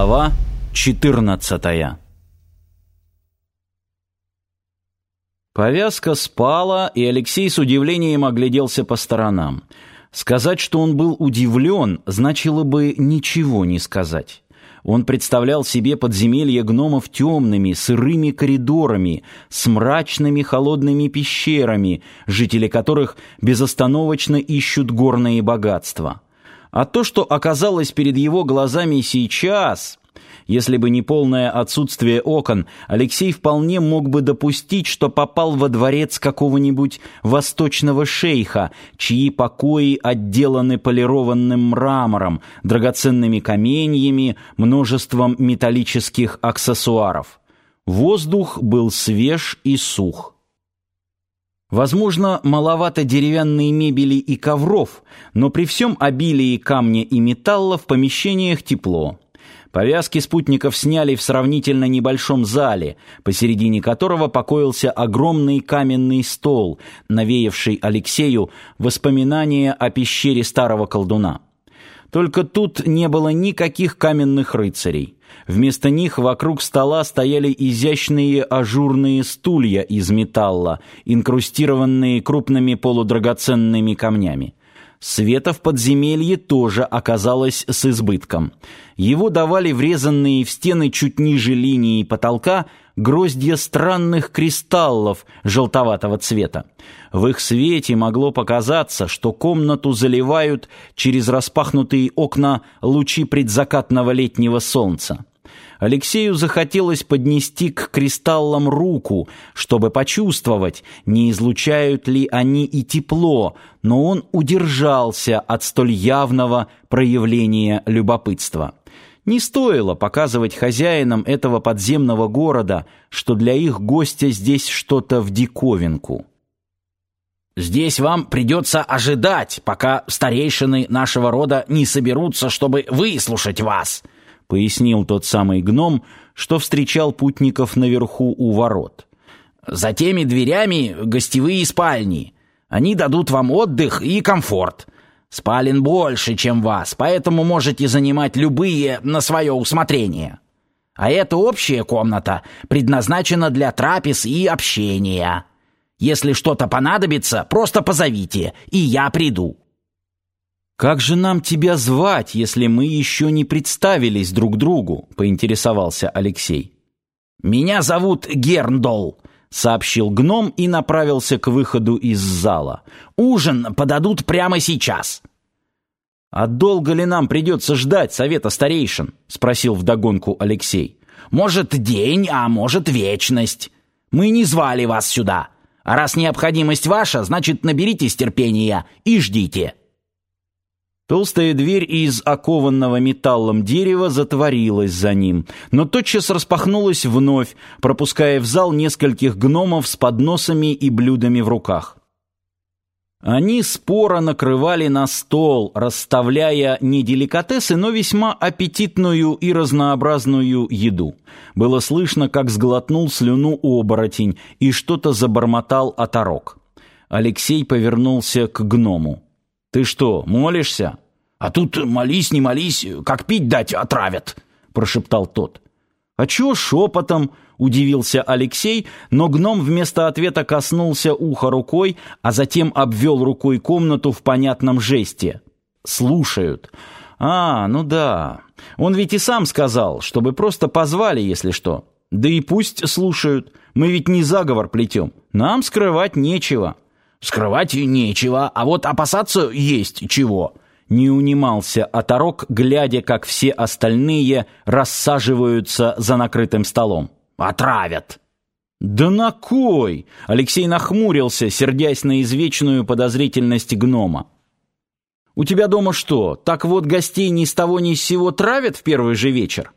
Глава 14 Повязка спала, и Алексей с удивлением огляделся по сторонам. Сказать, что он был удивлен, значило бы ничего не сказать. Он представлял себе подземелья гномов темными, сырыми коридорами, с мрачными холодными пещерами, жители которых безостановочно ищут горные богатства. А то, что оказалось перед его глазами сейчас, если бы не полное отсутствие окон, Алексей вполне мог бы допустить, что попал во дворец какого-нибудь восточного шейха, чьи покои отделаны полированным мрамором, драгоценными каменьями, множеством металлических аксессуаров. Воздух был свеж и сух. Возможно, маловато деревянной мебели и ковров, но при всем обилии камня и металла в помещениях тепло. Повязки спутников сняли в сравнительно небольшом зале, посередине которого покоился огромный каменный стол, навеявший Алексею воспоминания о пещере старого колдуна. Только тут не было никаких каменных рыцарей. Вместо них вокруг стола стояли изящные ажурные стулья из металла, инкрустированные крупными полудрагоценными камнями. Света в подземелье тоже оказалось с избытком. Его давали врезанные в стены чуть ниже линии потолка гроздья странных кристаллов желтоватого цвета. В их свете могло показаться, что комнату заливают через распахнутые окна лучи предзакатного летнего солнца. Алексею захотелось поднести к кристаллам руку, чтобы почувствовать, не излучают ли они и тепло, но он удержался от столь явного проявления любопытства. Не стоило показывать хозяинам этого подземного города, что для их гостя здесь что-то в диковинку. Здесь вам придется ожидать, пока старейшины нашего рода не соберутся, чтобы выслушать вас», пояснил тот самый гном, что встречал путников наверху у ворот. «За теми дверями гостевые спальни. Они дадут вам отдых и комфорт. Спален больше, чем вас, поэтому можете занимать любые на свое усмотрение. А эта общая комната предназначена для трапез и общения. Если что-то понадобится, просто позовите, и я приду». «Как же нам тебя звать, если мы еще не представились друг другу?» — поинтересовался Алексей. «Меня зовут Герндол», — сообщил гном и направился к выходу из зала. «Ужин подадут прямо сейчас». «А долго ли нам придется ждать совета старейшин?» — спросил вдогонку Алексей. «Может, день, а может, вечность. Мы не звали вас сюда. А раз необходимость ваша, значит, наберитесь терпения и ждите». Толстая дверь из окованного металлом дерева затворилась за ним, но тотчас распахнулась вновь, пропуская в зал нескольких гномов с подносами и блюдами в руках. Они споро накрывали на стол, расставляя не деликатесы, но весьма аппетитную и разнообразную еду. Было слышно, как сглотнул слюну оборотень и что-то забормотал оторок. Алексей повернулся к гному. «Ты что, молишься?» «А тут молись, не молись, как пить дать отравят», — прошептал тот. «А чё шепотом?» — удивился Алексей, но гном вместо ответа коснулся уха рукой, а затем обвел рукой комнату в понятном жесте. «Слушают». «А, ну да. Он ведь и сам сказал, чтобы просто позвали, если что. Да и пусть слушают. Мы ведь не заговор плетем. Нам скрывать нечего». «Скрывать нечего, а вот опасаться есть чего». Не унимался оторок, глядя, как все остальные рассаживаются за накрытым столом. «Отравят!» «Да на кой?» Алексей нахмурился, сердясь на извечную подозрительность гнома. «У тебя дома что, так вот гостей ни с того ни с сего травят в первый же вечер?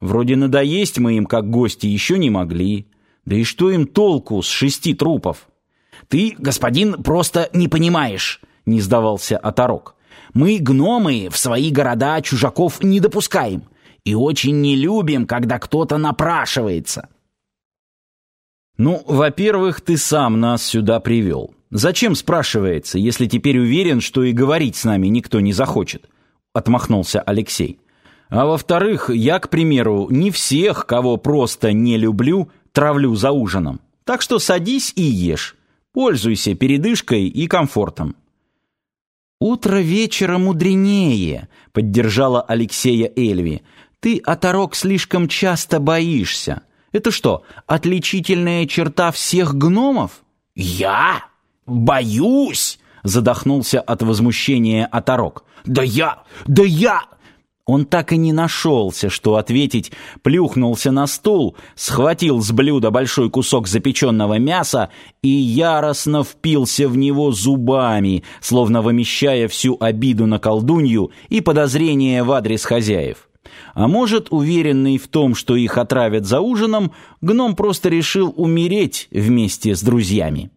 Вроде надоесть мы им, как гости, еще не могли. Да и что им толку с шести трупов?» «Ты, господин, просто не понимаешь», — не сдавался оторок. «Мы, гномы, в свои города чужаков не допускаем и очень не любим, когда кто-то напрашивается». «Ну, во-первых, ты сам нас сюда привел. Зачем, спрашивается, если теперь уверен, что и говорить с нами никто не захочет?» — отмахнулся Алексей. А во-вторых, я, к примеру, не всех, кого просто не люблю, травлю за ужином. Так что садись и ешь. Пользуйся передышкой и комфортом. «Утро вечера мудренее», — поддержала Алексея Эльви. «Ты, оторок, слишком часто боишься. Это что, отличительная черта всех гномов?» «Я? Боюсь?» — задохнулся от возмущения оторок. «Да я... Да я...» Он так и не нашелся, что ответить, плюхнулся на стул, схватил с блюда большой кусок запеченного мяса и яростно впился в него зубами, словно вымещая всю обиду на колдунью и подозрения в адрес хозяев. А может, уверенный в том, что их отравят за ужином, гном просто решил умереть вместе с друзьями.